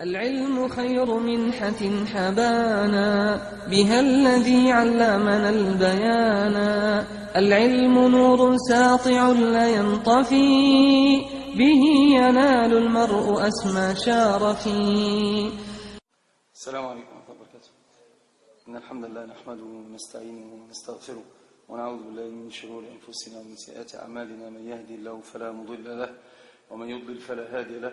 العلم خير منحة حبانا بها الذي علمنا البيانا. العلم نور ساطع لا ينطفي به ينال المرء أسمى شارفي. السلام عليكم ورحمة الله وبركاته. إن الحمد لله نحمده ونستعينه ونستغفره ونعوذ بالله من شرور أنفسنا ومن سيئات أعمالنا. من يهدي الله فلا مضل له ومن يضلل فلا هادي له.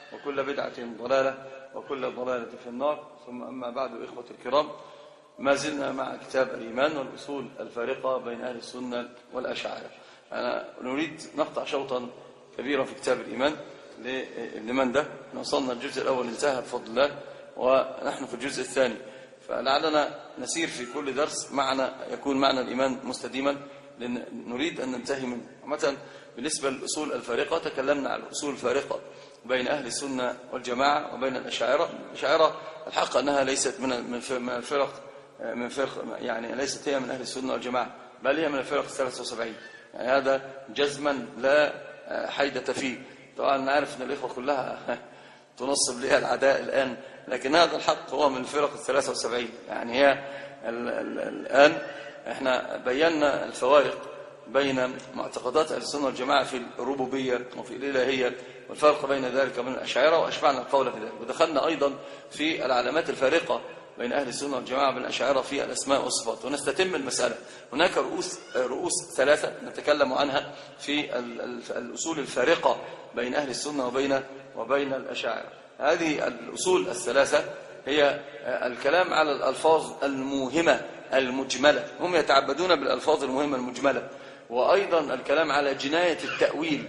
وكل بدعة ضلالة وكل ضلالة في النار. ثم أما بعد إخوة الكرام ما زلنا مع كتاب الإيمان والأصول الفارقة بين أهل السنة والأشاعرة. أنا نريد نقطع شوطا كبيرا في كتاب الإيمان لمن ده؟ وصلنا الجزء الأول انتهى بفضل الله ونحن في الجزء الثاني. فلعلنا نسير في كل درس معنا يكون معنى الإيمان مستديما لأن نريد أن ننتهي منه مثلا بالنسبة للأصول الفارقة تكلمنا عن الأصول الفارقة. بين أهل السنة والجماعة وبين الأشاعرة. الأشاعرة الحق أنها ليست من من الفرق من فرق يعني ليست هي من أهل السنة والجماعة بل هي من الفرق 73 يعني هذا جزما لا حيدة فيه. طبعا نعرف أن الإخوة كلها تنصب لها العداء الآن لكن هذا الحق هو من الفرق 73 يعني هي ال ال الآن إحنا بينا الفوارق بين معتقدات السنة والجماعة في الربوبية وفي الإلهية. والفرق بين ذلك وبين الأشاعرة وأشبعنا القول في ذلك. ودخلنا أيضا في العلامات الفارقة بين أهل السنة والجماعة بين الأشاعرة في الأسماء والصفات. ونستتم المسألة. هناك رؤوس رؤوس ثلاثة نتكلم عنها في الأصول الفارقة بين أهل السنة وبين وبين الأشاعرة. هذه الأصول الثلاثة هي الكلام على الألفاظ الموهمة المجملة. هم يتعبدون بالألفاظ المهمة المجملة. وأيضا الكلام على جناية التأويل.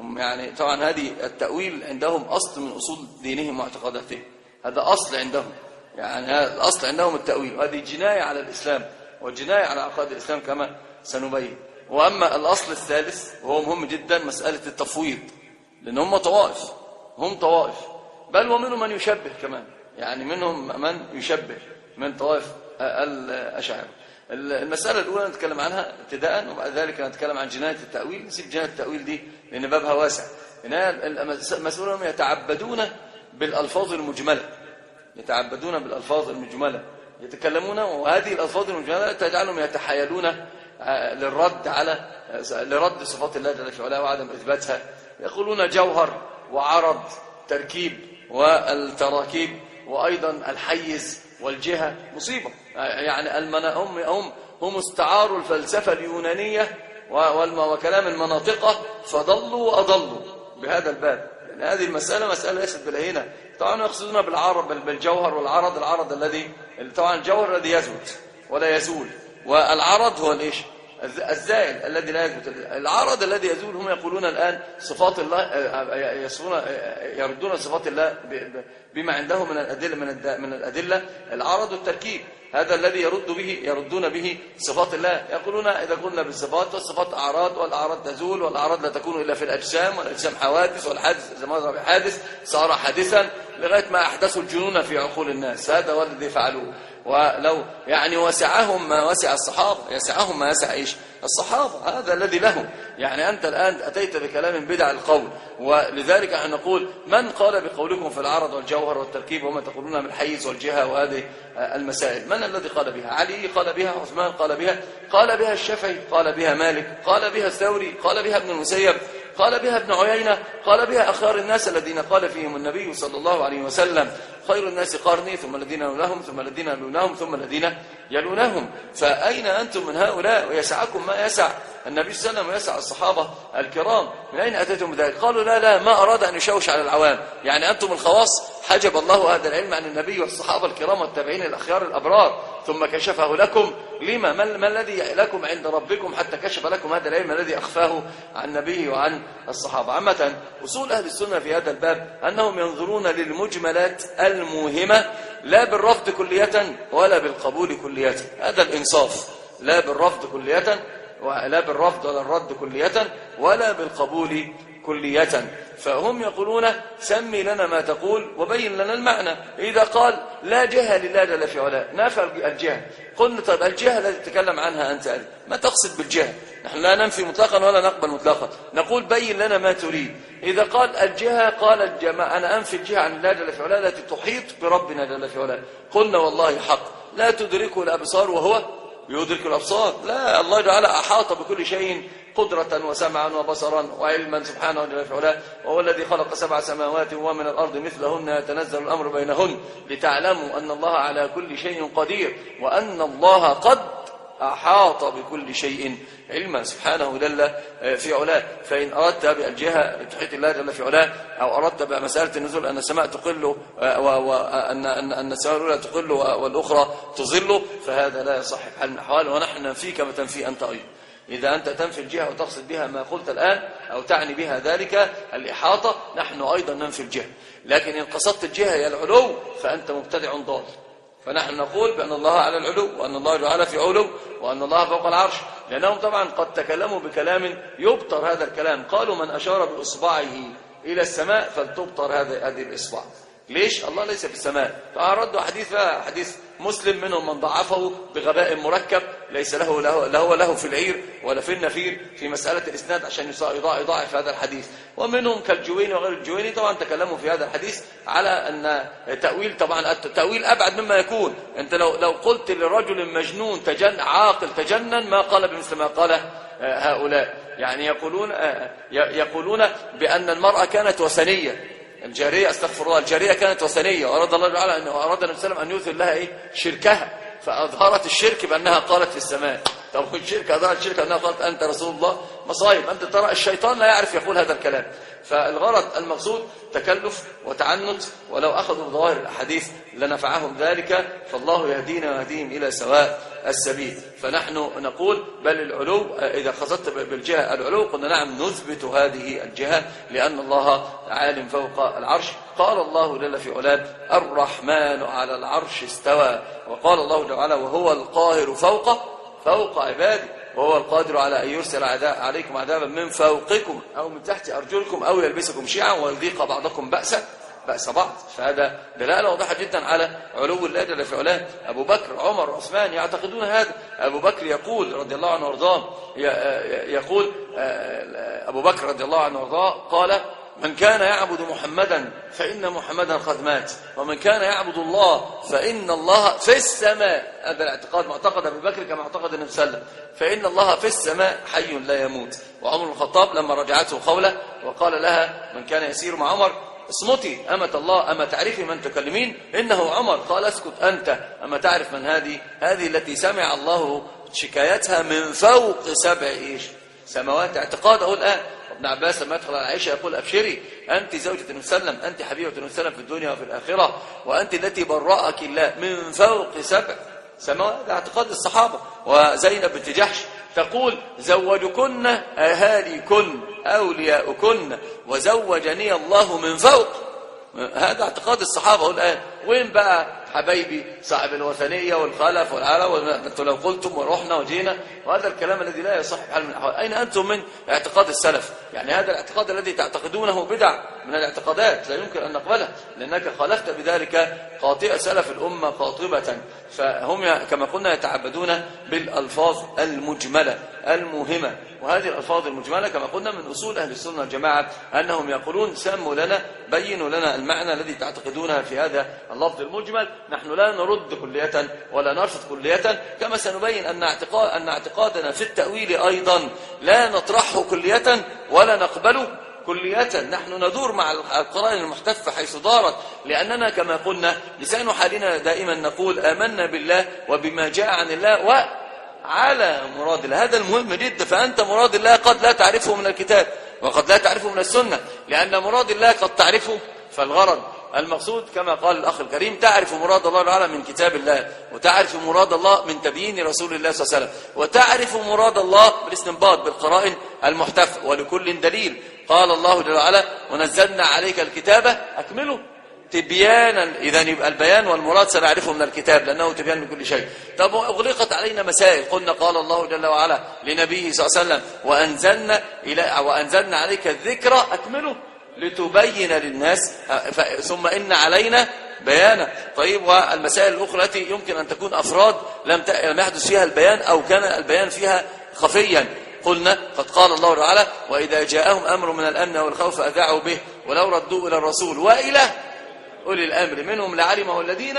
هم يعني طبعا هذه التأويل عندهم أصل من أصول دينهم واعتقاداتهم. هذا أصل عندهم. يعني الأصل عندهم التأويل. وهذه جناية على الإسلام وجناية على عقائد الإسلام كما سنبين. وأما الأصل الثالث وهو مهم جدا مسألة التفويض. لأن هم طوائف. هم طوائف. بل ومنهم من يشبه كمان. يعني منهم من يشبه من طوائف الأشاعرة المسألة الأولى نتكلم عنها ابتداء وبعد ذلك نتكلم عن جناية التأويل نسيب جناية التأويل دي لأن بابها واسع. المسؤولون هم يتعبدون بالألفاظ المجملة. يتعبدون بالألفاظ المجملة. يتكلمون وهذه الألفاظ المجملة تجعلهم يتحايلون للرد على لرد صفات الله جل في وعدم إثباتها. يقولون جوهر وعرض تركيب والتراكيب وأيضا الحيز والجهة. مصيبة. يعني هم هم هم استعاروا الفلسفة اليونانية وكلام المناطقة فضلوا وأضلوا بهذا الباب. يعني هذه المسألة مسألة ليست بالهينة. طبعا يقصدون بالعرض بالجوهر والعرض العرض الذي طبعا الجوهر الذي يثبت ولا يزول. والعرض هو الايش الزائل الذي لا يثبت العرض الذي يزول هم يقولون الآن صفات الله يصفون يردون صفات الله بما عندهم من الأدلة من من الأدلة. العرض والتركيب هذا الذي يرد به يردون به صفات الله. يقولون إذا قلنا بالصفات والصفات أعراض والأعراض تزول والأعراض لا تكون إلا في الأجسام والأجسام حوادث والحادث بحادث صار حادثا لغاية ما أحدثوا الجنون في عقول الناس. هذا هو الذي فعلوه. ولو يعني وسعهم ما وسع الصحابة يسعهم ما يسع إيش؟ الصحابة هذا الذي لهم. يعني أنت الآن أتيت بكلام بدع القول ولذلك أن نقول من قال بقولكم في العرض والجوهر والتركيب وما تقولون من الحيز والجهة وهذه المسائل؟ من الذي قال بها؟ علي قال بها؟ عثمان قال بها؟ قال بها الشافعي قال بها مالك قال بها الثوري قال بها ابن المسيب قال بها ابن عيينة قال بها أخيار الناس الذين قال فيهم النبي صلى الله عليه وسلم. خير الناس قرني ثم الذين يلونهم ثم الذين يلونهم ثم الذين يلونهم. فأين أنتم من هؤلاء؟ ويسعكم ما يسع النبي صلى الله عليه وسلم ويسع الصحابة الكرام. من أين أتيتم بذلك؟ قالوا لا لا ما أراد أن يشوش على العوام. يعني أنتم الخواص. حجب الله هذا العلم عن النبي والصحابة الكرام والتابعين الأخيار الأبرار. ثم كشفه لكم. لما؟ ما, الذي لكم عند ربكم حتى كشف لكم هذا العلم الذي أخفاه عن النبي وعن الصحابة. عامة أصول أهل السنة في هذا الباب أنهم ينظرون للمجملات الموهمة لا بالرفض كلية ولا بالقبول كلية. هذا الإنصاف. لا بالرفض كلية لا بالرفض ولا الرد كلية ولا بالقبول كلية. فهم يقولون سمي لنا ما تقول وبين لنا المعنى. إذا قال لا جهة لله جل في علاء نافع الجهة قلنا طيب الجهة التي تتكلم عنها أنت ما تقصد بالجهة نحن لا ننفي مطلقا ولا نقبل مطلقا. نقول بين لنا ما تريد. إذا قال الجهة قال الجماعة أنا أنفي الجهة عن الله جل في علاء التي تحيط بربنا جل في علاء قلنا والله حق. لا تدركه الأبصار وهو يدرك الأبصار. لا الله تعالى أحاط بكل شيء قدرة وسمعا وبصرا وعلما سبحانه في علاه وهو الذي خلق سبع سماوات ومن الأرض مثلهن. يتنزل الأمر بينهن لتعلموا أن الله على كل شيء قدير وأن الله قد أحاط بكل شيء علما سبحانه جل في علاه فإن أردت بألجهة تحيط الله جل في علاه أو أردت بمسألة النزول أن السماء تقل وأن أن السماء الأولى تقل والأخرى تظل فهذا لا يصح حال من الأحوال ونحن ننفي كما تنفي أنت أيضا. إذا أنت تنفي الجهة وتقصد بها ما قلت الآن أو تعني بها ذلك الإحاطة نحن أيضا ننفي الجهة. لكن إن قصدت الجهة هي العلو فأنت مبتدع ضال. فنحن نقول بأن الله على العلو وأن الله تعالى في علو وأن الله فوق العرش. لأنهم طبعا قد تكلموا بكلام يبطر هذا الكلام. قالوا من أشار بإصبعه إلى السماء فلتبطر هذه الإصبع. ليش؟ الله ليس في السماء فأردوا حديث حديث مسلم منهم من ضعفه بغباء مركب ليس له له لا هو له في العير ولا في النفير في مسألة الإسناد عشان يضاعف هذا الحديث. ومنهم كالجويني وغير الجويني طبعا تكلموا في هذا الحديث على أن تأويل طبعا التأويل أبعد مما يكون. أنت لو لو قلت لرجل مجنون تجن عاقل تجنن ما قال بمثل ما قال آه، هؤلاء. يعني يقولون آه، يقولون بأن المرأة كانت وثنية. الجارية أستغفر الله الجارية كانت وثنية وأراد الله تعالى أن أراد النبي صلى الله عليه وسلم أن يثر لها إيه؟ شركها. فأظهرت الشرك بأنها قالت في السماء. طب الشرك أظهرت الشرك أنها قالت أنت رسول الله. مصايب أنت ترى الشيطان لا يعرف يقول هذا الكلام. فالغرض المقصود تكلف وتعنت ولو أخذوا بظواهر الأحاديث لنفعهم ذلك فالله يهدينا ويهديهم إلى سواء السبيل. فنحن نقول بل العلو إذا خصدت بالجهة العلو قلنا نعم نثبت هذه الجهة لأن الله عالم فوق العرش. قال الله جل في علاه الرحمن على العرش استوى. وقال الله تعالى وهو القاهر فوق فوق عباده. وهو القادر على أن يرسل عليكم عذابا من فوقكم أو من تحت أرجلكم أو يلبسكم شيعا ويذيق بعضكم بأسا بأس بعض. فهذا دلالة واضحة جدا على علو الله جل في علاه. أبو بكر عمر عثمان يعتقدون هذا. أبو بكر يقول رضي الله عنه وارضاه يقول أبو بكر رضي الله عنه وارضاه قال من كان يعبد محمدا فإن محمدا قد مات. ومن كان يعبد الله فإن الله في السماء. هذا الاعتقاد معتقد أبي بكر كما اعتقد النبي صلى الله عليه وسلم. فإن الله في السماء حي لا يموت. وعمر الخطاب لما رجعته قوله وقال لها من كان يسير مع عمر اصمتي أمة الله أما تعرفي من تكلمين؟ إنه عمر. قال أسكت أنت. أما تعرف من هذه؟ هذه التي سمع الله شكايتها من فوق سبع إيش سماوات اعتقاده الآن ابن عباس لما يدخل على عائشة يقول أبشري أنت زوجة النبي صلى الله وسلم أنت حبيبة النبي صلى الله عليه وسلم في الدنيا وفي الآخرة وأنت التي برأك الله من فوق سبع سماوات اعتقاد الصحابة وزينب بنت جحش تقول زوجكن أهاليكن أولياؤكن وزوجني الله من فوق. هذا اعتقاد الصحابة الآن وين بقى حبايبي صاحب الوثنية والخلف والعلو أنتم لو قلتم ورحنا وجينا. وهذا الكلام الذي لا يصح بحال من الأحوال. أين أنتم من اعتقاد السلف؟ يعني هذا الاعتقاد الذي تعتقدونه بدع. من الاعتقادات لا يمكن أن نقبله لأنك خالفت بذلك قاطئة سلف الأمة قاطبة. فهم كما قلنا يتعبدون بالألفاظ المجملة المهمة. وهذه الألفاظ المجملة كما قلنا من أصول أهل السنة والجماعة أنهم يقولون سموا لنا بينوا لنا المعنى الذي تعتقدونها في هذا اللفظ المجمل. نحن لا نرد كلية ولا نرفض كلية. كما سنبين أن, اعتقاد أن اعتقادنا في التأويل أيضا لا نطرحه كلية ولا نقبله كلية نحن ندور مع القرائن المحتفة حيث دارت. لأننا كما قلنا لسان حالنا دائما نقول آمنا بالله وبما جاء عن الله وعلى مراد الله. هذا المهم جدا. فأنت مراد الله قد لا تعرفه من الكتاب وقد لا تعرفه من السنة. لأن مراد الله قد تعرفه فالغرض المقصود كما قال الأخ الكريم تعرف مراد الله تعالى من كتاب الله وتعرف مراد الله من تبيين رسول الله صلى الله عليه وسلم وتعرف مراد الله بالاستنباط بالقرائن المحتفة ولكل دليل قال الله جل وعلا ونزلنا عليك الكتاب أكمله. تبيانا إذا يبقى البيان والمراد سنعرفه من الكتاب لأنه تبيان لكل شيء. طب أغلقت علينا مسائل. قلنا قال الله جل وعلا لنبيه صلى الله عليه وسلم وأنزلنا, إلى وأنزلنا عليك الذكر أكمله. لتبين للناس ثم إن علينا بيانا. طيب والمسائل الأخرى التي يمكن أن تكون أفراد لم يحدث فيها البيان أو كان البيان فيها خفيا. قلنا قد قال الله تعالى وإذا جاءهم أمر من الأمن والخوف أذاعوا به ولو ردوا إلى الرسول وإلى أولي الأمر منهم لعلمه الذين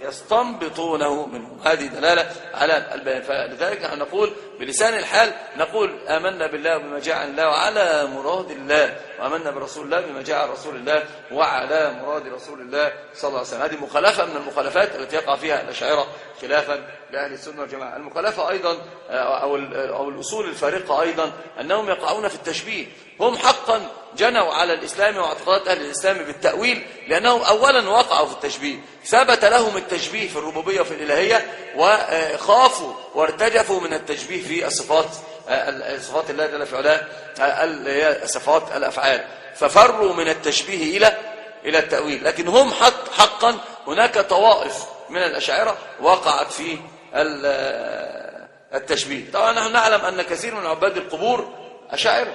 يستنبطونه منهم. هذه دلالة على البيان. فلذلك نحن نقول بلسان الحال نقول آمنا بالله وبما جاء الله وعلى مراد الله وآمنا برسول الله بما جاء رسول الله وعلى مراد رسول الله صلى الله عليه وسلم. هذه مخالفة من المخالفات التي يقع فيها الأشاعرة خلافا لأهل السنة والجماعة. المخالفة أيضا أو, أو الأصول الفارقة أيضا أنهم يقعون في التشبيه. هم حقا جنوا على الإسلام واعتقادات أهل الإسلام بالتأويل لأنهم أولا وقعوا في التشبيه. ثبت لهم التشبيه في الربوبية وفي الإلهية وخافوا وارتجفوا من التشبيه في الصفات صفات الله جل في علاه صفات الأفعال. ففروا من التشبيه إلى إلى التأويل. لكن هم حق حقا هناك طوائف من الأشاعرة وقعت في التشبيه. طبعا نحن نعلم أن كثير من عباد القبور أشاعرة.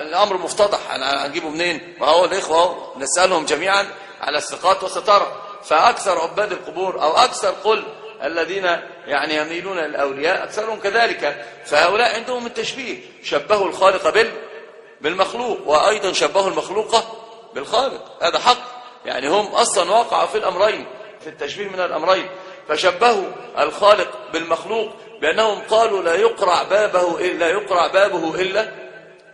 الأمر مفتضح. هنجيبه منين؟ ما هو الإخوة نسألهم جميعا على الثقات والستارة. فأكثر عباد القبور أو أكثر قل الذين يعني يميلون للأولياء أكثرهم كذلك. فهؤلاء عندهم التشبيه. شبهوا الخالق بال بالمخلوق وأيضا شبهوا المخلوق بالخالق. هذا حق. يعني هم أصلا وقعوا في الأمرين في التشبيه من الأمرين. فشبهوا الخالق بالمخلوق بأنهم قالوا لا يقرع بابه إلا يقرع بابه إلا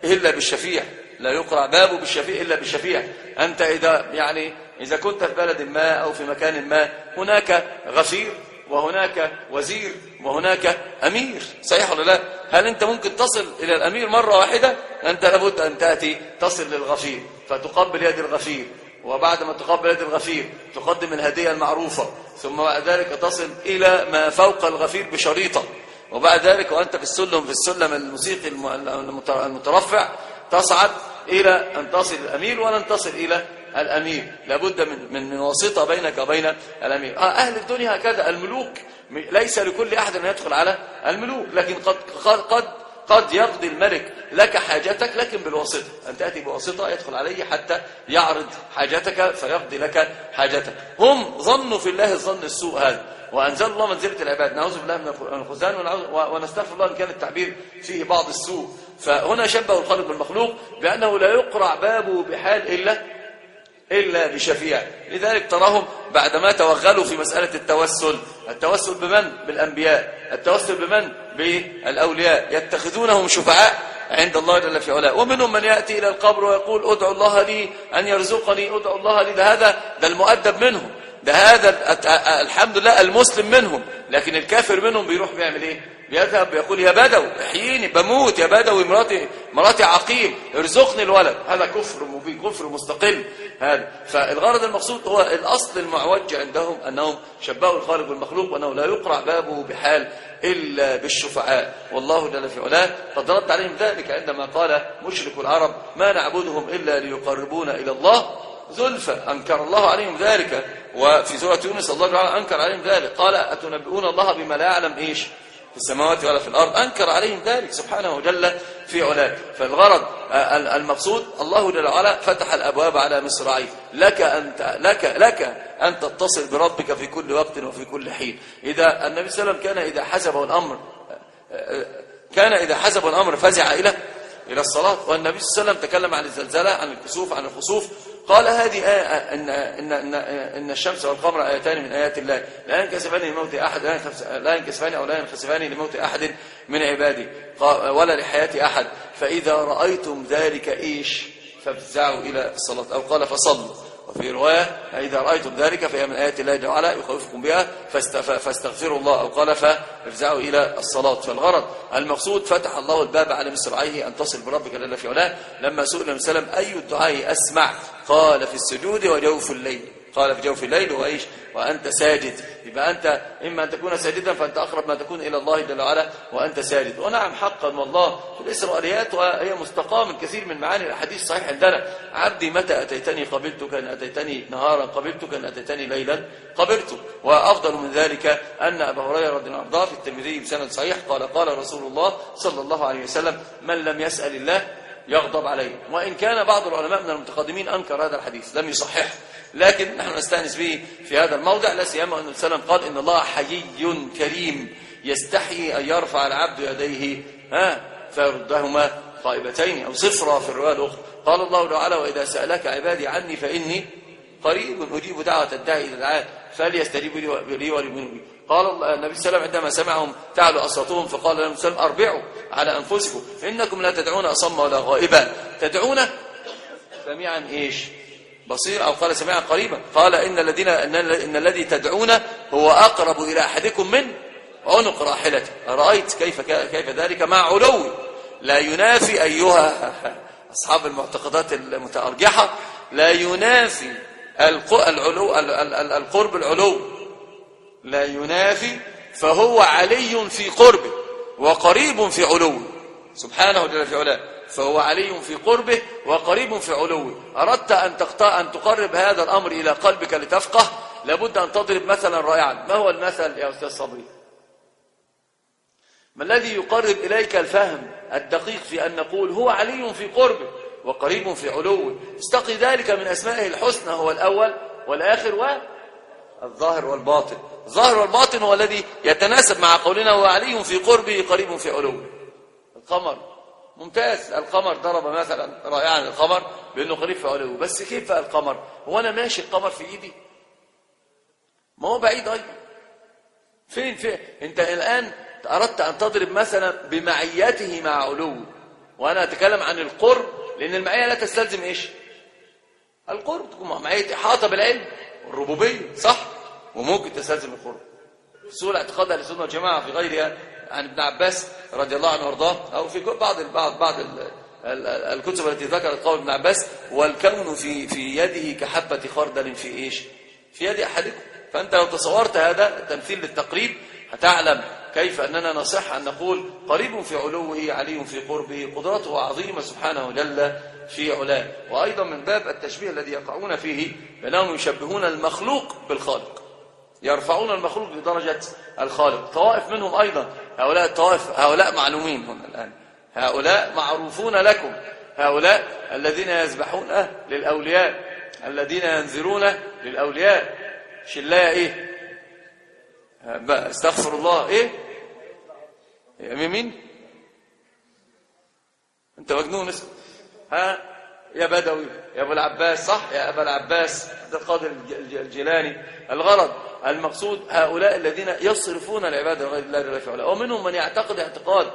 إلا بالشفيع. لا يقرع بابه بالشفيع إلا بالشفيع. أنت إذا يعني إذا كنت في بلد ما أو في مكان ما هناك غفير وهناك وزير وهناك أمير. صحيح ولا لا؟ هل أنت ممكن تصل إلى الأمير مرة واحدة؟ أنت لابد أن تأتي تصل للغفير فتقبل يد الغفير. وبعد ما تقبل يد الغفير تقدم الهدية المعروفة. ثم بعد ذلك تصل إلى ما فوق الغفير بشريطة. وبعد ذلك وأنت في السلم في السلم الموسيقي المترفع تصعد إلى أن تصل الأمير ولن تصل إلى الأمير. لابد من من من واسطة بينك وبين الأمير. آه أهل الدنيا هكذا الملوك ليس لكل أحد أن يدخل على الملوك لكن قد قد قد يقضي الملك لك حاجتك لكن بالواسطة. أن تأتي بواسطة يدخل عليه حتى يعرض حاجتك فيقضي لك حاجتك. هم ظنوا في الله الظن السوء هذا. وأنزل الله منزلة العباد. نعوذ بالله من الخزان ونستغفر الله إن كان التعبير فيه بعض السوء. فهنا شبه الخالق بالمخلوق بأنه لا يقرع بابه بحال إلا إلا بشفيع. لذلك تراهم بعدما توغلوا في مسألة التوسل. التوسل بمن؟ بالأنبياء. التوسل بمن؟ بالأولياء. يتخذونهم شفعاء عند الله جل في علاه. ومنهم من يأتي إلى القبر ويقول ادعو الله لي أن يرزقني ادعو الله لي ده هذا ده المؤدب منهم. ده هذا الحمد لله المسلم منهم. لكن الكافر منهم بيروح بيعمل إيه؟ بيذهب بيقول يا بدوي احييني بموت يا بدوي مراتي مراتي عقيم ارزقني الولد. هذا كفر مبين كفر مستقل. هذا. فالغرض المقصود هو الأصل المعوج عندهم أنهم شبهوا الخالق بالمخلوق وأنه لا يقرع بابه بحال إلا بالشفعاء. والله جل في علاه قد رد عليهم ذلك عندما قال مشرك العرب ما نعبدهم إلا ليقربونا إلى الله. زلفى. أنكر الله عليهم ذلك. وفي سورة يونس الله تعالى أنكر عليهم ذلك. قال أتنبئون الله بما لا يعلم إيش؟ في السماوات ولا في الأرض أنكر عليهم ذلك سبحانه وجل في علاه. فالغرض المقصود الله جل وعلا فتح الأبواب على مصراعيه. لك أن لك لك أن تتصل بربك في كل وقت وفي كل حين. إذا النبي صلى الله عليه وسلم كان إذا حسبه الأمر كان إذا حسبه الأمر فزع إلى إلى الصلاة. والنبي صلى الله عليه وسلم تكلم عن الزلزلة عن الكسوف عن الخسوف. قال هذه آية إن, إن, إن, إن الشمس والقمر آيتان من آيات الله. لا ينكسفان لموت أحد لا ينكسفان أو لا ينخسفان لموت أحد من عبادي ولا لحياة أحد. فإذا رأيتم ذلك إيش؟ فافزعوا إلى الصلاة أو قال فصلوا. وفي رواية إذا رأيتم ذلك فهي من آيات الله جل وعلا يخوفكم بها فاستغفروا الله أو قال فافزعوا إلى الصلاة فالغرض المقصود فتح الله الباب على مصراعيه أن تصل بربك جل في علاه. لما سئل النبي صلى الله عليه وسلم أي الدعاء أسمع؟ قال في السجود وجوف الليل. قال في جوف الليل وإيش؟ وأنت ساجد. يبقى أنت إما أن تكون ساجدا فأنت أقرب ما تكون إلى الله جل وعلا وأنت ساجد. ونعم حقا والله. في الإسرائيليات وهي مستقاة من كثير من معاني الحديث الصحيح عندنا. عبدي متى أتيتني؟ قبلتك أن أتيتني نهارا. قبلتك أن أتيتني ليلا؟ قبلتك وأفضل من ذلك أن أبا هريرة رضي الله عنه في الترمذي بسند صحيح قال قال رسول الله صلى الله عليه وسلم من لم يسأل الله يغضب عليه. وإن كان بعض العلماء من المتقدمين أنكر هذا الحديث لم يصححه. لكن نحن نستأنس به في هذا الموضع. لا سيما أن السلام قال إن الله حيي كريم يستحي أن يرفع العبد يديه ها فيردهما خائبتين أو صفرا في الرواية الأخرى. قال الله تعالى وإذا سألك عبادي عني فإني قريب أجيب دعوة الداعي إلى العاد فليستجيبوا لي بي قال النبي صلى الله عليه وسلم عندما سمعهم تعلوا أصواتهم فقال لهم وسلم أربعوا على أنفسكم إنكم لا تدعون أصم ولا غائبا. تدعون؟ سميعا إيش؟ بصير أو قال سميعا قريبا. قال إن الذين إن, الذي تدعون هو أقرب إلى أحدكم من عنق راحلته. أرأيت كيف كيف ذلك؟ مع علو. لا ينافي أيها أصحاب المعتقدات المتأرجحة. لا ينافي العلو القرب العلو. لا ينافي فهو علي في قربه وقريب في علوه. سبحانه جل في علاه. فهو علي في قربه وقريب في علوه. أردت أن, أن تقرب هذا الأمر إلى قلبك لتفقه. لابد أن تضرب مثلا رائعا. ما هو المثل يا أستاذ صبري؟ ما الذي يقرب إليك الفهم الدقيق في أن نقول هو علي في قربه وقريب في علوه؟ استقي ذلك من أسمائه الحسنى هو الأول والآخر والظاهر والباطن. الظاهر والباطن هو الذي يتناسب مع قولنا هو علي في قربه قريب في علوه. القمر. ممتاز. القمر ضرب مثلا رائعا القمر بأنه قريب في علوه. بس كيف القمر؟ هو أنا ماشي القمر في إيدي. ما هو بعيد أيضا. فين فين؟ أنت الآن أردت أن تضرب مثلا بمعيته مع علوه. وأنا أتكلم عن القرب لأن المعية لا تستلزم إيش؟ القرب. تكون معية إحاطة بالعلم والربوبية صح؟ وممكن تستلزم القرب. سوء اعتقاد أهل السنة والجماعه في غيرها. عن ابن عباس رضي الله عنه وارضاه أو في بعض بعض بعض الكتب التي ذكرت قول ابن عباس والكون في في يده كحبة خردل في إيش؟ في يد أحدكم. فأنت لو تصورت هذا تمثيل للتقريب هتعلم كيف أننا نصح أن نقول قريب في علوه علي في قربه قدرته عظيمة سبحانه جل في علاه. وأيضا من باب التشبيه الذي يقعون فيه بأنهم يشبهون المخلوق بالخالق. يرفعون المخلوق لدرجة الخالق. طوائف منهم أيضا. هؤلاء الطوائف هؤلاء معلومين هنا الآن. هؤلاء معروفون لكم. هؤلاء الذين يذبحون للأولياء. الذين ينذرون للأولياء. شلاية إيه؟ استغفر الله. إيه؟ مين؟ أنت مجنون اسم. ها؟ يا بدوي يا أبو العباس صح؟ يا ابا العباس عبد القادر الجيلاني. الغرض المقصود هؤلاء الذين يصرفون العبادة لغير الله جل وعلا. ومنهم من يعتقد اعتقاد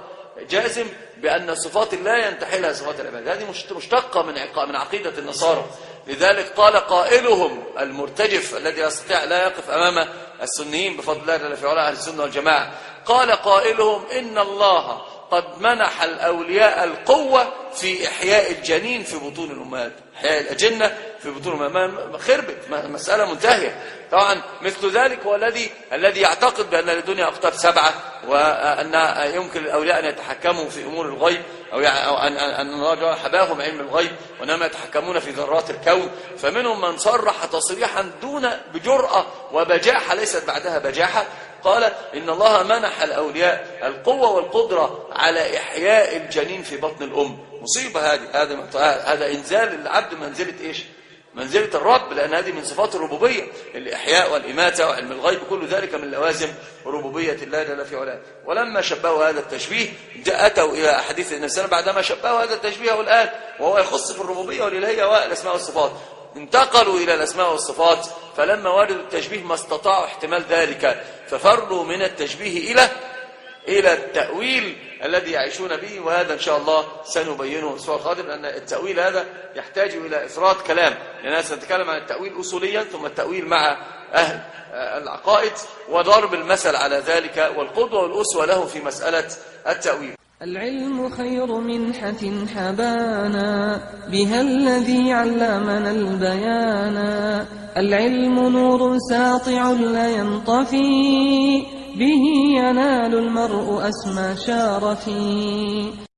جازم بأن صفات لا ينتحلها صفات العبادة. هذه مشتقة من من عقيدة النصارى. لذلك قال قائلهم المرتجف الذي يستطيع لا يقف أمام السنيين بفضل الله جل وعلا أهل السنة والجماعة قال قائلهم إن الله قد منح الأولياء القوة في إحياء الجنين في بطون الأمهات إحياء الأجنة في بطون الأمهات. خربت مسألة منتهية. طبعا مثل ذلك هو الذي الذي يعتقد بأن الدنيا أقطاب سبعة وأن يمكن للأولياء أن يتحكموا في أمور الغيب أو, أو أن أن حباهم علم الغيب وإنما يتحكمون في ذرات الكون. فمنهم من صرح تصريحا دون بجرأة وبجاحة ليست بعدها بجاحة. قال إن الله منح الأولياء القوة والقدرة على إحياء الجنين في بطن الأم. مصيبة هذه. هذا هذا إنزال العبد منزلة إيش؟ منزلة الرب لأن هذه من صفات الربوبية. الإحياء والإماتة وعلم الغيب كل ذلك من لوازم ربوبية الله جل في علاه ولما شبهوا هذا التشبيه أتوا إلى أحاديث النبي بعدما شبهوا هذا التشبيه الآن وهو يخص في الربوبية والإلهية والأسماء والصفات. انتقلوا إلى الأسماء والصفات فلما وردوا التشبيه ما استطاعوا احتمال ذلك ففروا من التشبيه إلى إلى التأويل الذي يعيشون به وهذا إن شاء الله سنبينه الأسبوع القادم لأن التأويل هذا يحتاج إلى إفراد كلام. لأننا سنتكلم عن التأويل أصوليا ثم التأويل مع أهل العقائد وضرب المثل على ذلك والقدوة والأسوة له في مسألة التأويل. العلم خير منحة حبانا بها الذي علمنا البيانا. العلم نور ساطع لا ينطفي به ينال المرء أسمى شارفي.